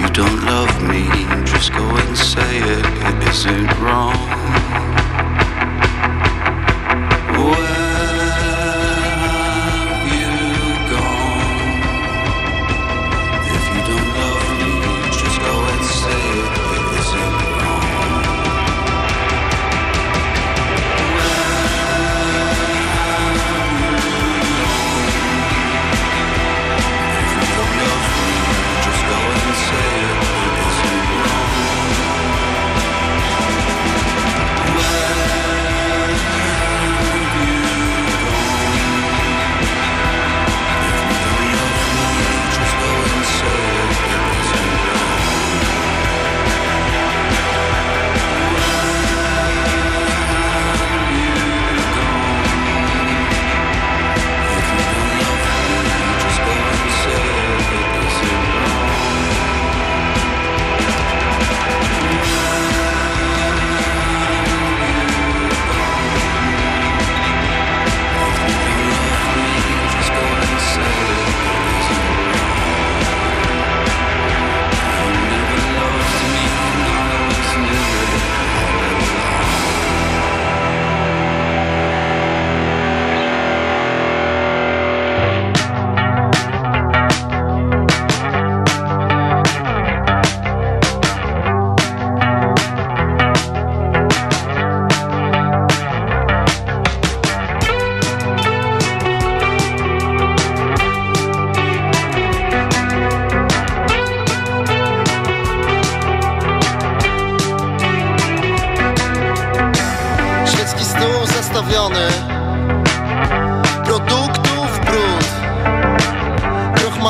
you don't love me, just go and say it. It isn't wrong.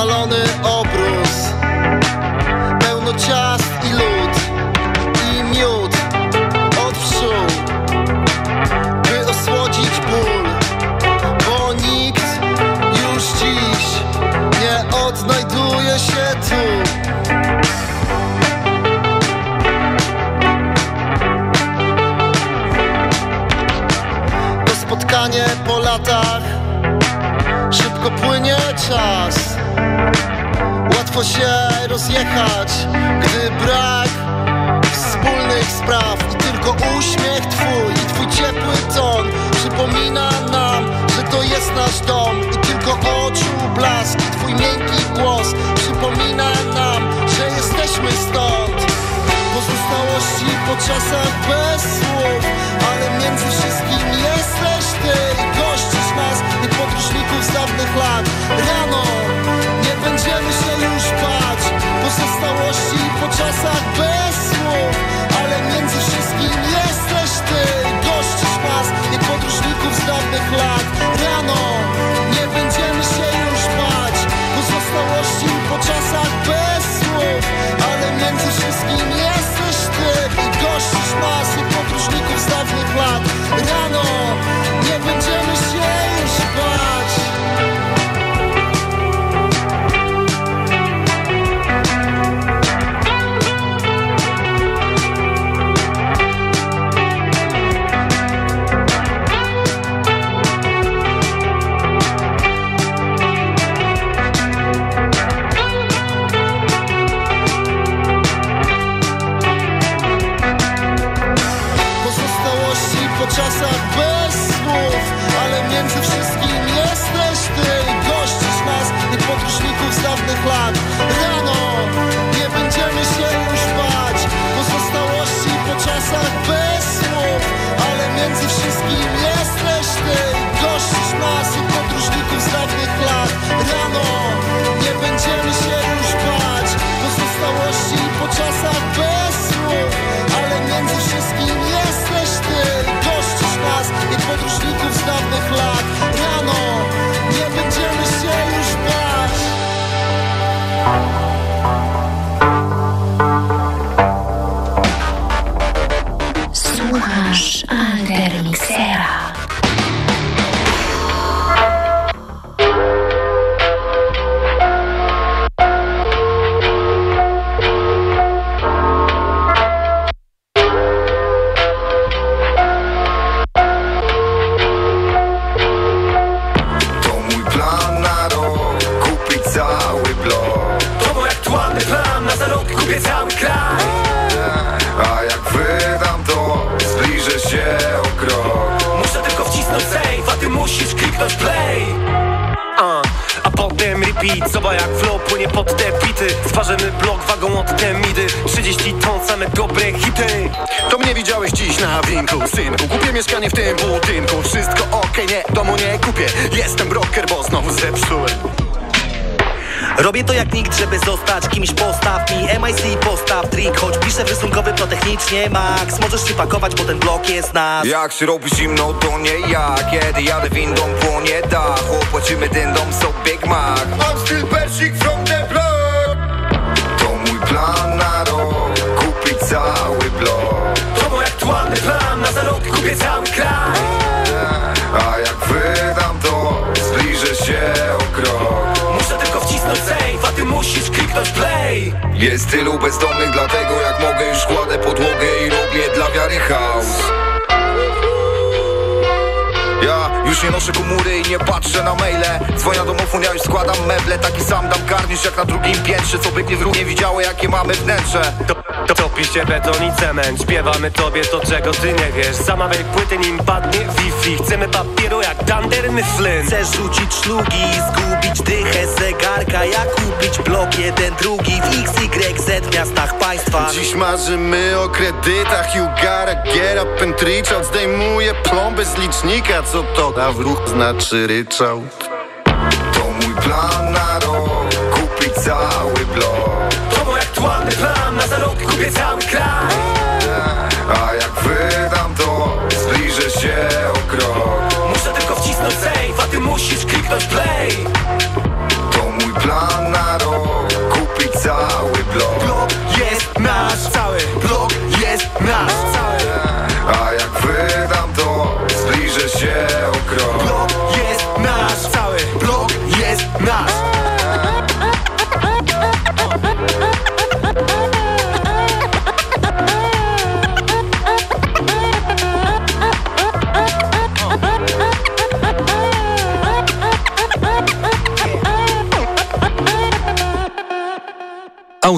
opalony obrus. Pełno ciast i lód i miód od pszczół. By osłodzić ból, bo nikt już dziś nie odnajduje się tu. Po latach. Szybko płynie czas łatwo się rozjechać, gdy brak wspólnych spraw i tylko uśmiech twój i twój ciepły ton przypomina nam, że to jest nasz dom i tylko oczu blask i twój miękki głos przypomina nam, że jesteśmy stąd. Pozostałości po czasach bez słów, ale między wszystkim jesteś ty i gościsz nas i podróżników z dawnych lat rano pozostałości po czasach bez słów Ale między wszystkim jesteś ty. Gościsz nas, nie podróżników z dawnych lat. Rano nie będziemy się już bać Pozostałości po czasach bez słów Ale między wszystkim jesteś ty. Gościsz nas, nie podróżników z dawnych lat. Rano Robię to jak nikt, żeby zostać kimś Postaw mi MIC, postaw trik Choć piszę rysunkowy, to technicznie max. Możesz się pakować, bo ten blok jest nasz Jak się robi zimno, to nie ja. Kiedy jadę windą, płonie dach. Opłacimy ten dom, so Big Mac I'm still Persik from the block. To mój plan na rok. Kupić cały blok. To mój aktualny plan, na za rok kupię cały kraj. A jak wydam save, a ty musisz kliknąć play. Jest tylu bezdomnych, dlatego jak mogę już kładę podłogę i robię dla wiary chaos. Ja już nie noszę komury i nie patrzę na maile. Dzwonia domofon, ja już składam meble. Taki sam dam garnisz jak na drugim piętrze. Co by nie wróg nie widziały jakie mamy wnętrze. To, to topiście beton i cement. Śpiewamy tobie to czego ty nie wiesz. Zamawiaj płyty nim padnie Wi-Fi. Chcemy papieru jak Dunder Mifflin Chcę rzucić szlugi, zgubić dychę zegarka Jak kupić blok jeden, drugi w XYZ miastach państwa. Dziś marzymy o kredytach. You gotta get up and reach out. Zdejmuję plombę z licznika. Co to da w ruch znaczy ryczałt? To mój plan na kupię cały kraj. A jak wydam to Zbliżę się o krok. Muszę tylko wcisnąć save, a ty musisz kliknąć play. To mój plan na rok Kupić cały blok. Blok jest nasz cały Blok jest nasz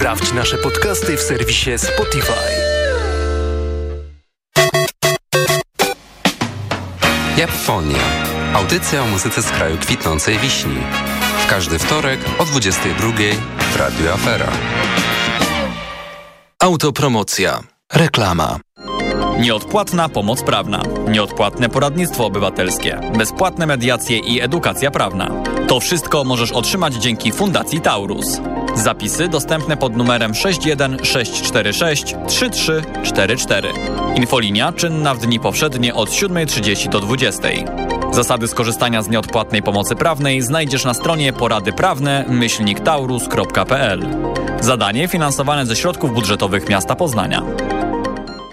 Sprawdź nasze podcasty w serwisie Spotify. Japfonia. Audycja o muzyce z kraju kwitnącej wiśni. W każdy wtorek o 22 w Radio Afera. Autopromocja. Reklama. Nieodpłatna pomoc prawna, nieodpłatne poradnictwo obywatelskie, bezpłatne mediacje i edukacja prawna. To wszystko możesz otrzymać dzięki Fundacji Taurus. Zapisy dostępne pod numerem 61646 3344. Infolinia czynna w dni powszednie od 7.30 do 20.00. Zasady skorzystania z nieodpłatnej pomocy prawnej znajdziesz na stronie poradyprawne-taurus.pl. Zadanie finansowane ze środków budżetowych miasta Poznania.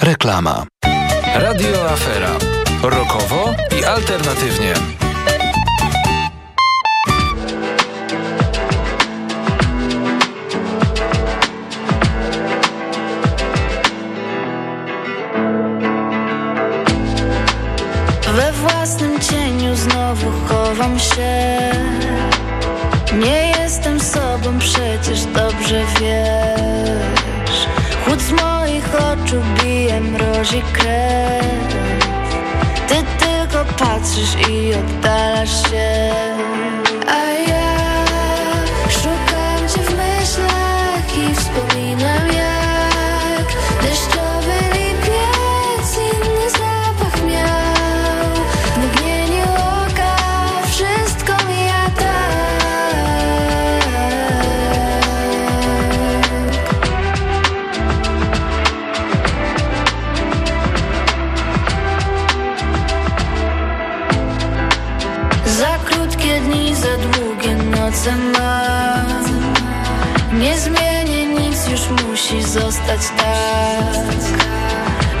Reklama. Radio Afera. Rokowo i alternatywnie. We własnym cieniu znowu chowam się Nie jestem sobą, przecież dobrze wiesz mrozi krew. Ty tylko patrzysz i oddalasz się zostać tak.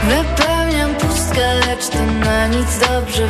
Wypełniam pustkę, lecz to na nic dobrze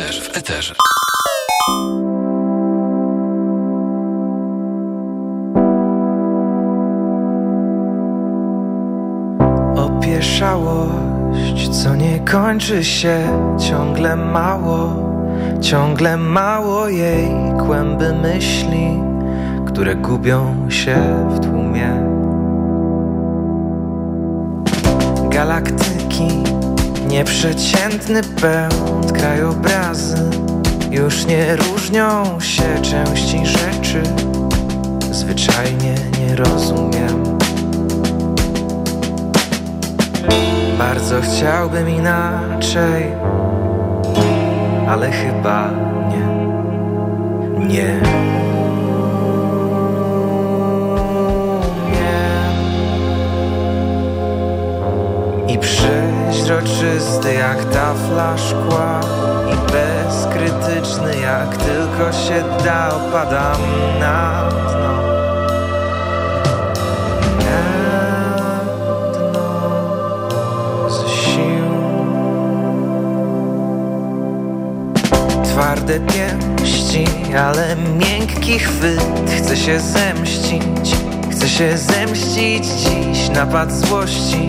eterze, w eterze, opieszałość, co nie kończy się ciągle mało, ciągle mało jej kłęby myśli, które gubią się w tłumie. Galaktyki, nieprzeciętny pęd, krajobrazy już nie różnią się części rzeczy, zwyczajnie nie rozumiem. Bardzo chciałbym inaczej, ale chyba nie. Nie. I przeźroczysty jak tafla szkła I bezkrytyczny jak tylko się da Opadam na dno. Na dno z sił. Twarde pięści, ale miękki chwyt Chce się zemścić, chce się zemścić dziś Napad złości,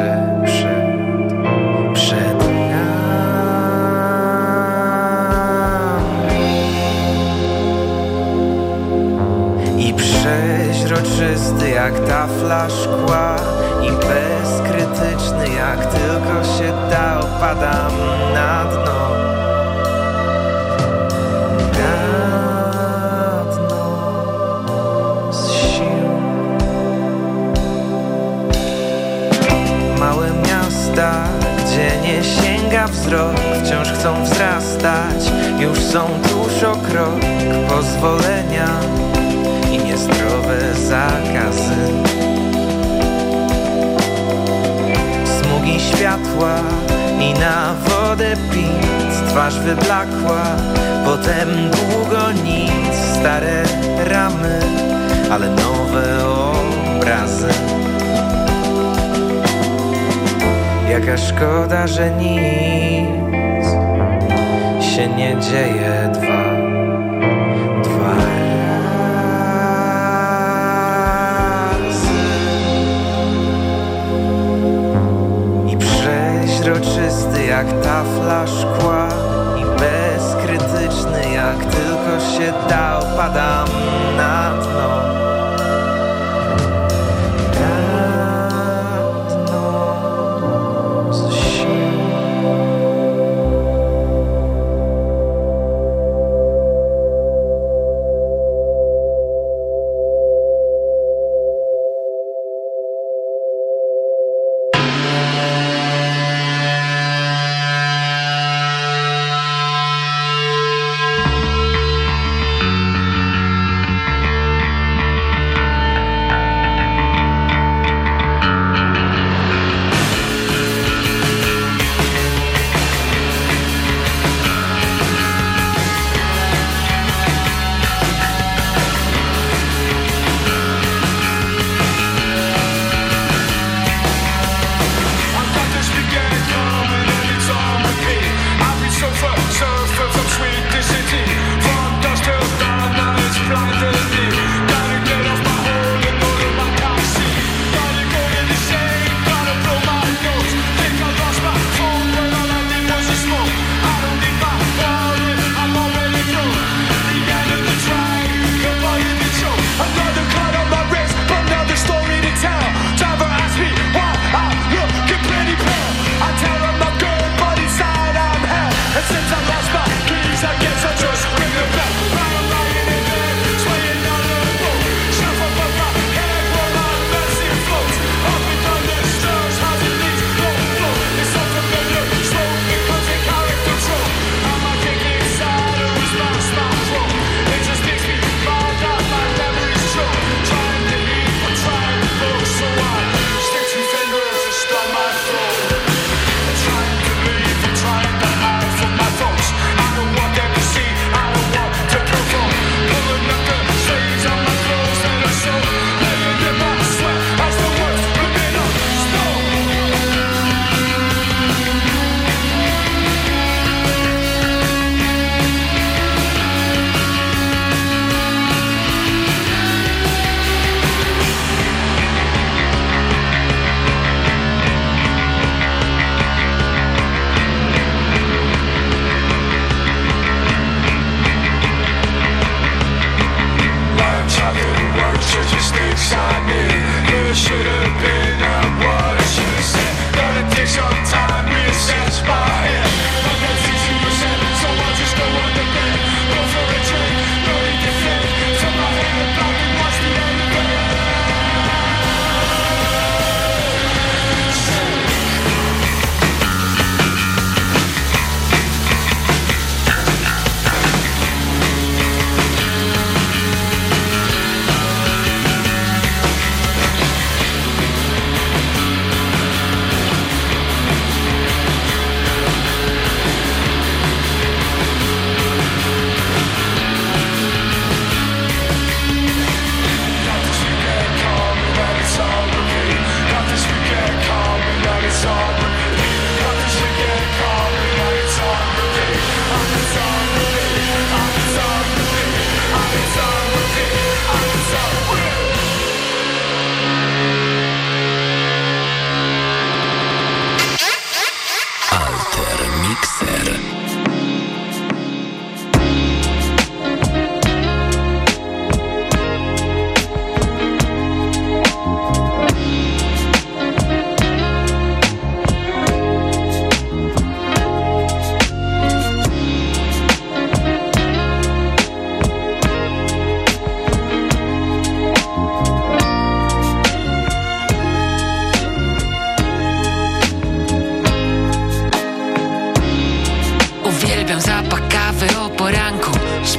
jak tafla szkła I bezkrytyczny jak tylko się da Opadam na dno. Na dno z sił. Małe miasta, gdzie nie sięga wzrok Wciąż chcą wzrastać, już są tuż o krok Pozwolenia zakazy. Smugi światła i na wodę pic Twarz wyblakła, potem długo nic Stare ramy, ale nowe obrazy. Jaka szkoda, że nic się nie dzieje przeźroczysty jak tafla szkła I bezkrytyczny jak tylko się da. Opadam na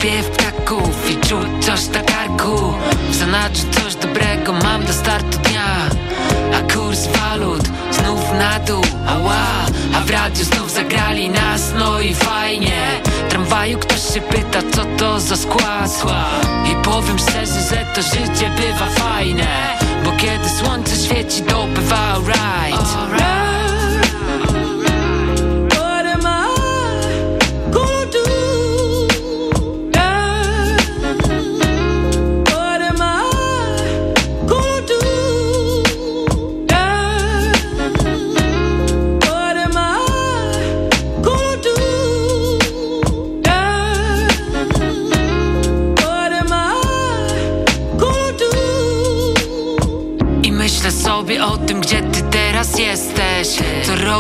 Śpiew ptaków i czuć coś na karku. W zanadrzu coś dobrego mam do startu dnia. A kurs walut znów na dół Ała, a w radiu znów zagrali nas No i fajnie. W tramwaju ktoś się pyta co to za skład? I powiem szczerze, że to życie bywa fajne Bo kiedy słońce świeci to bywa alright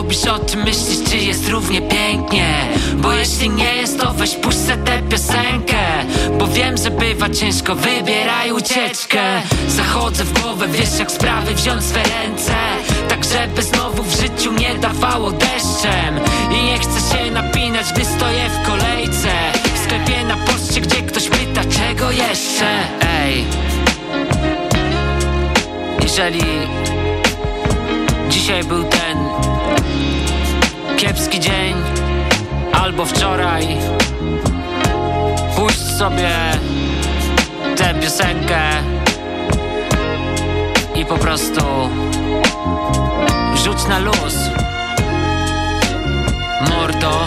robisz, o czym myślisz, czy jest równie pięknie? Bo jeśli nie jest, to weź puść tę piosenkę. Bo wiem, że bywa ciężko, wybieraj ucieczkę. Zachodzę w głowę, wiesz jak sprawy wziąć swe ręce. Tak żeby znowu w życiu nie dawało deszczem. I nie chcę się napinać, gdy stoję w kolejce. W sklepie na poczcie, gdzie ktoś pyta, czego jeszcze? Ej. Jeżeli dzisiaj był ten kiepski dzień albo wczoraj, puść sobie tę piosenkę i po prostu rzuć na luz. Mordo.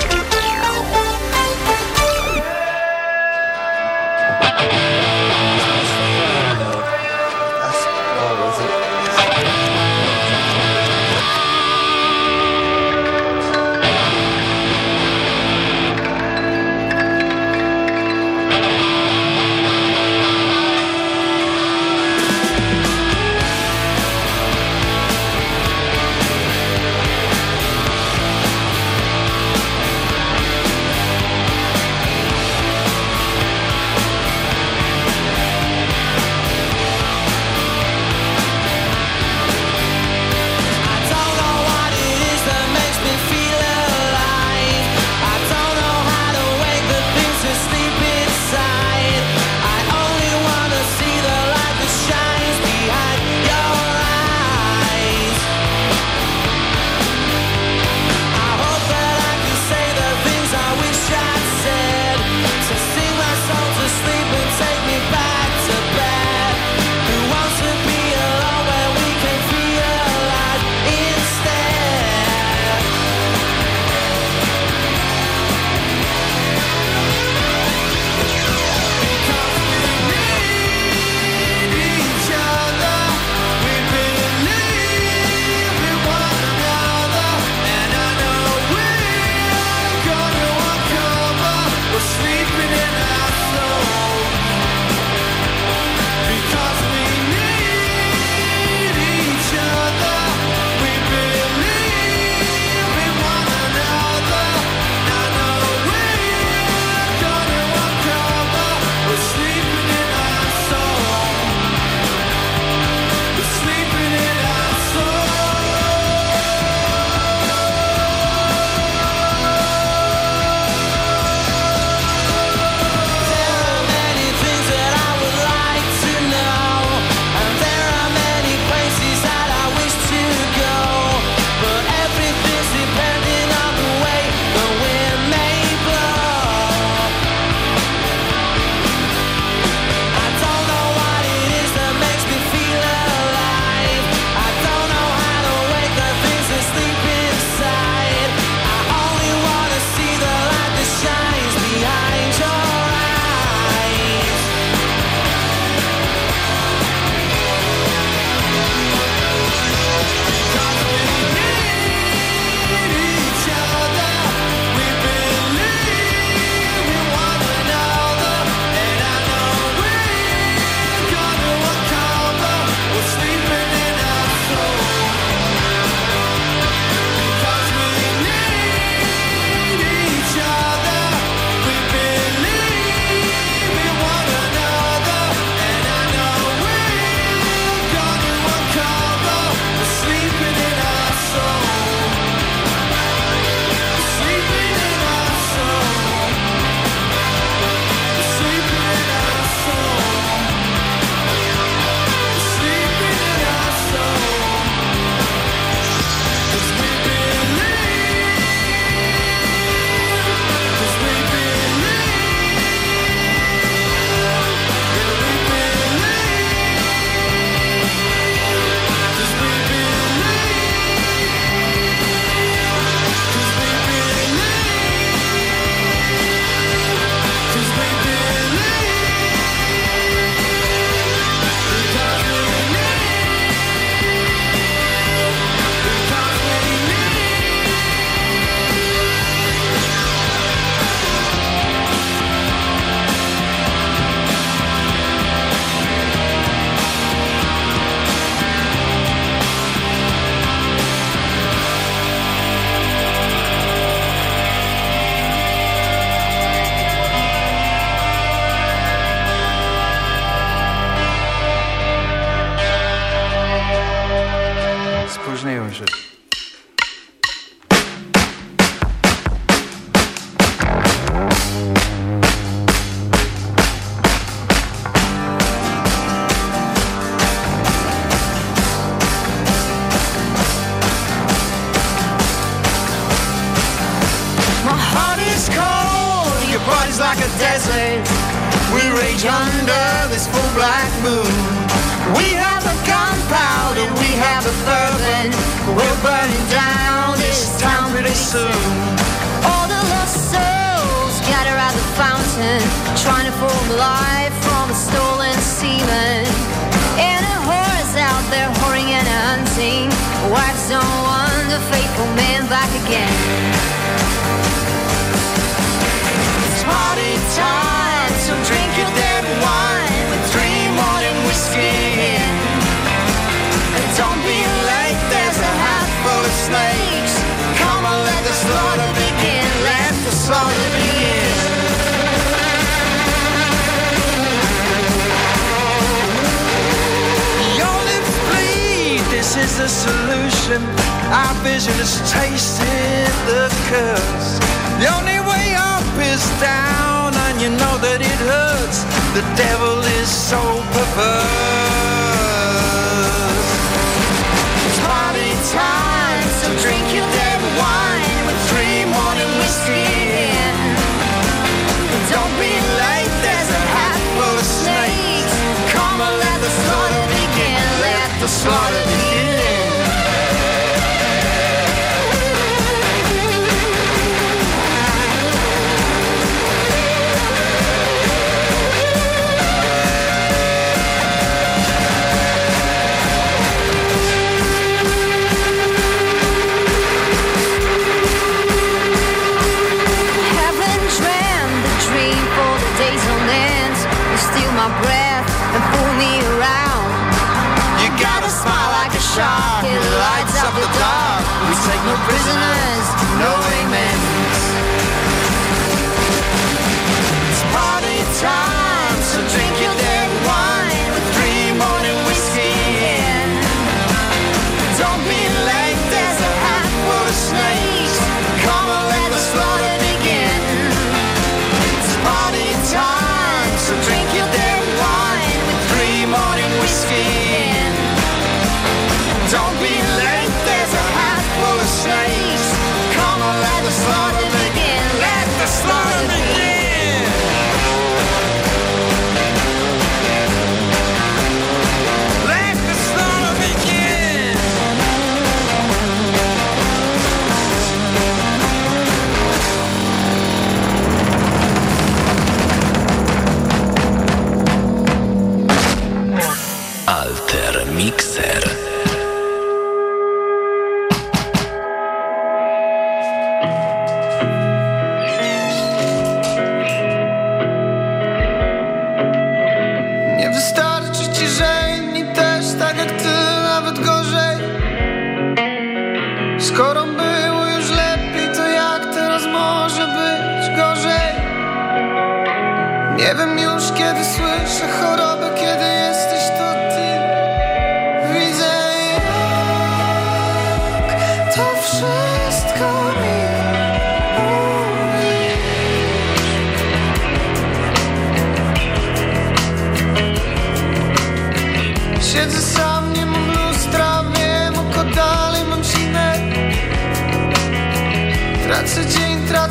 old man back again. It's party time, so drink your dead wine with three more than whiskey. And don't be late, there's a house full of snakes. Come on, let the slaughter begin, let the slaughter begin. Your lips bleed, this is the solution our vision is tasting the curse. The only way up is down, and you know that it hurts. The devil is so perverse.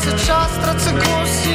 Tracę czas, tracę głos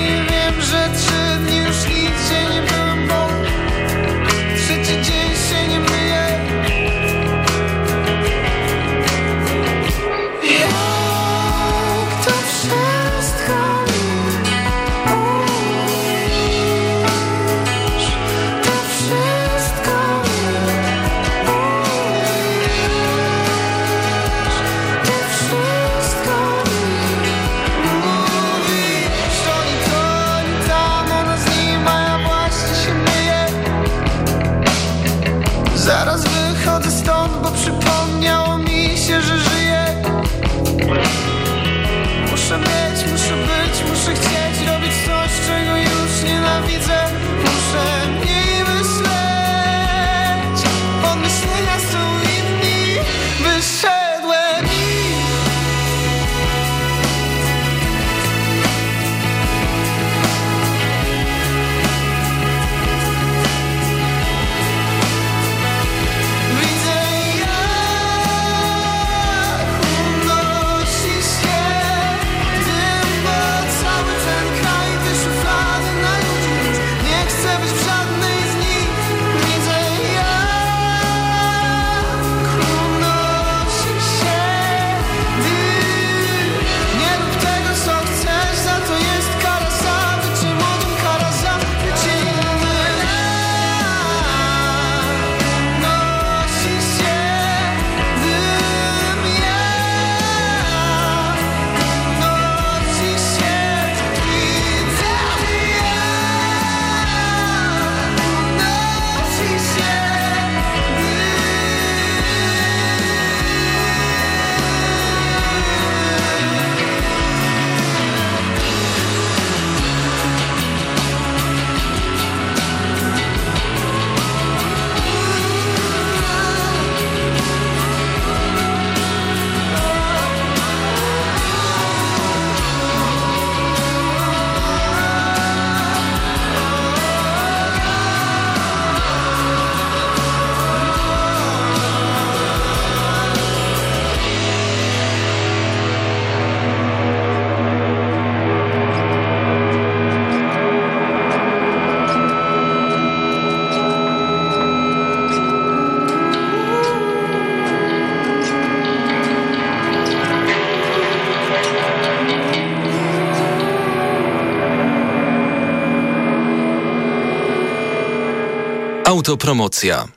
Autopromocja.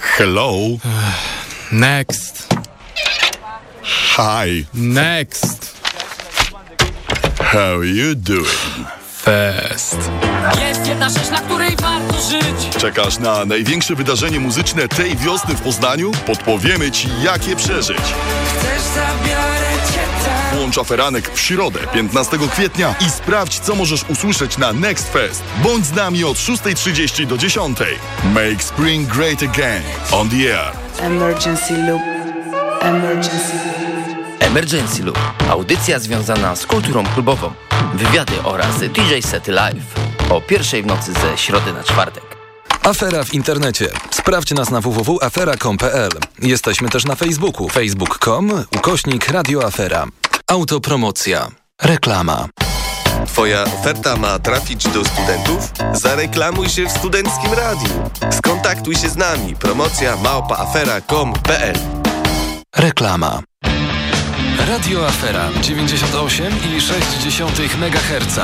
Hello. Next. Hi. Next. How you doing? Fest. Jest jedna rzecz, na której warto żyć Czekasz na największe wydarzenie muzyczne tej wiosny w Poznaniu? Podpowiemy Ci, jak je przeżyć. Chcesz, zabiorę Włącz aferanek w środę, 15 kwietnia i sprawdź, co możesz usłyszeć na Next Fest. Bądź z nami od 6.30 do 10.00. Make spring great again. On the air. Emergency loop. Emergency Emergency Loop. Audycja związana z kulturą klubową. Wywiady oraz DJ sety live. O pierwszej w nocy ze środy na czwartek. Afera w internecie. Sprawdź nas na www.afera.com.pl. Jesteśmy też na Facebooku. facebook.com ukośnik radioafera. Autopromocja. Reklama. Twoja oferta ma trafić do studentów? Zareklamuj się w studenckim radiu. Skontaktuj się z nami. Promocja małpaafera.com.pl Reklama. Radio Afera 98,6 MHz.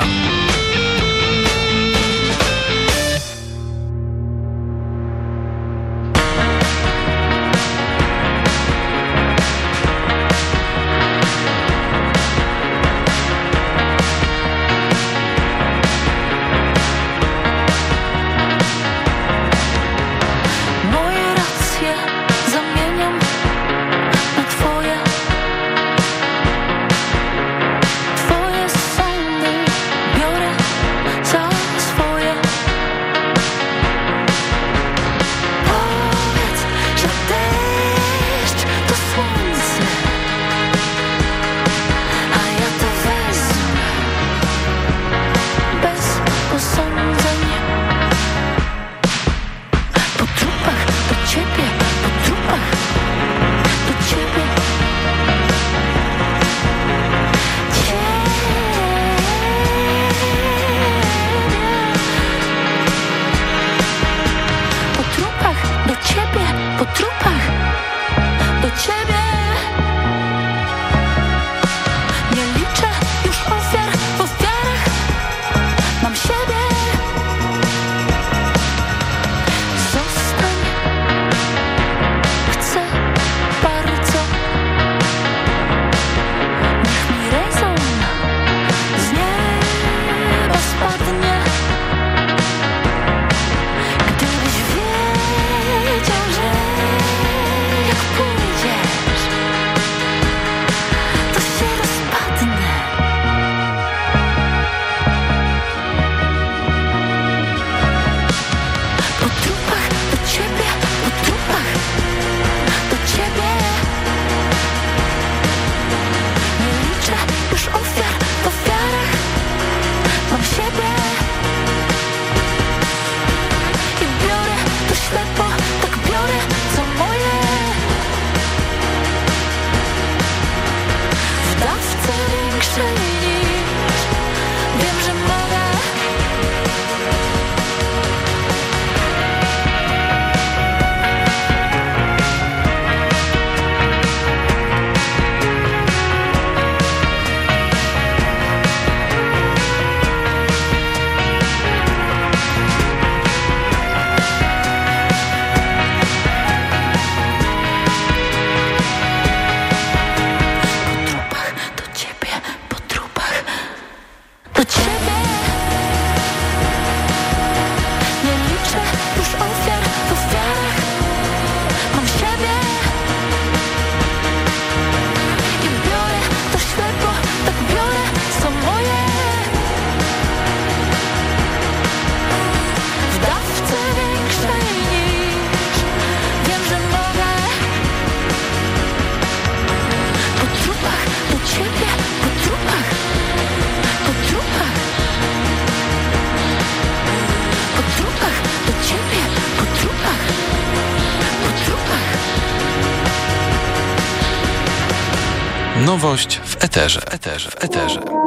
Nowość w eterze, eterze, w eterze.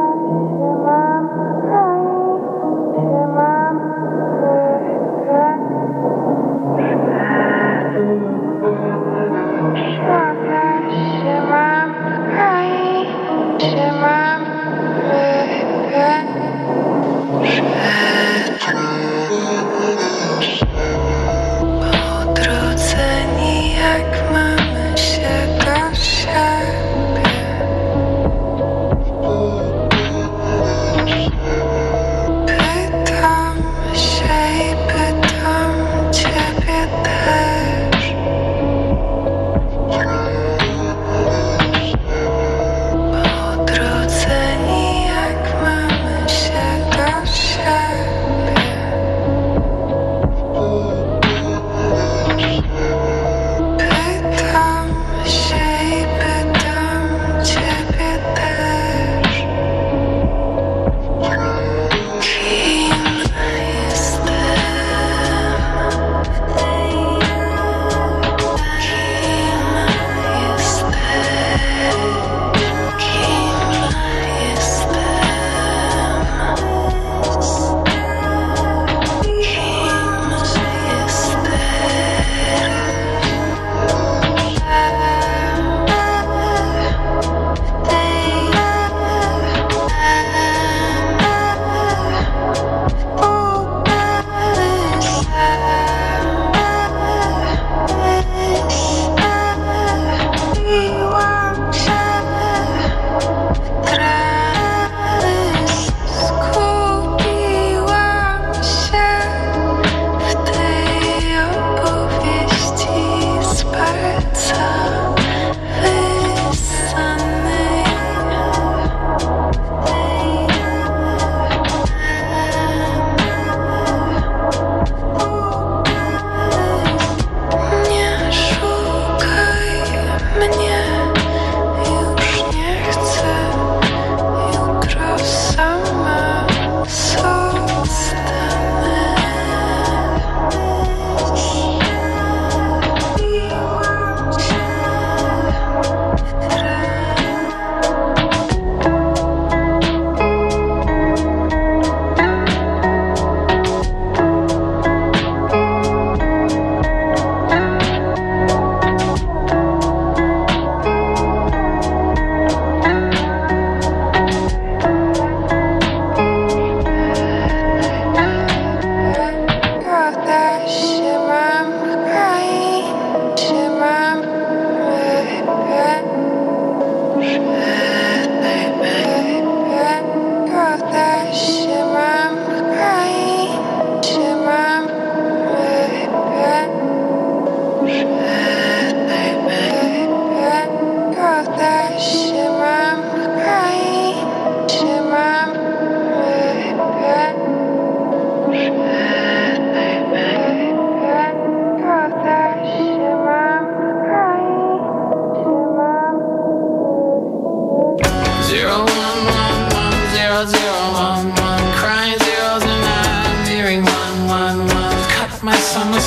zero one one one zero zero one. One Crying zeros and I'm hearing one one one. Cut my summer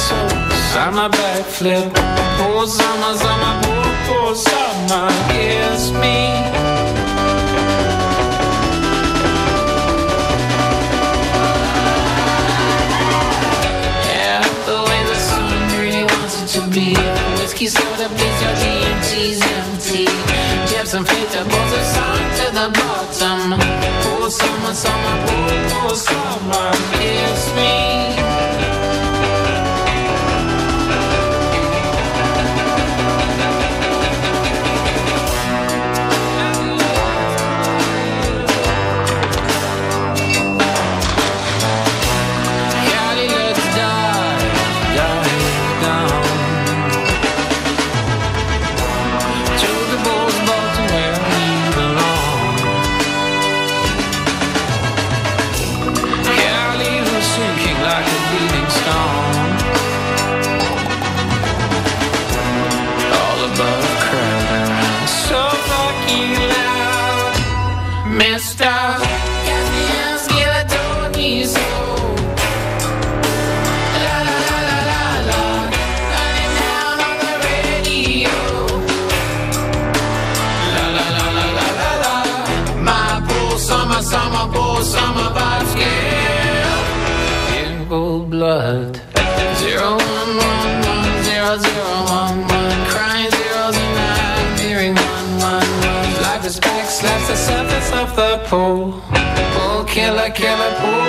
I'm a backflip. Poor summer, summer, poor, poor summer. Gives me. To be. Whiskey soda, please, your DMT's empty. Sen flyttar båten sank till the bottom På sommar, sommar, på, på sommar It's me killing pool.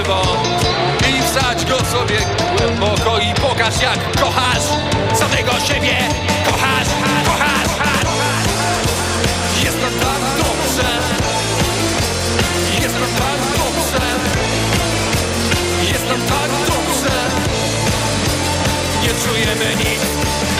żywą i wsadź go sobie głęboko i pokaż jak kochasz samego siebie, kochasz, kochasz, kochasz. Jest nam tak dobrze, jest tak dobrze, jest tak dobrze, nie czujemy nic.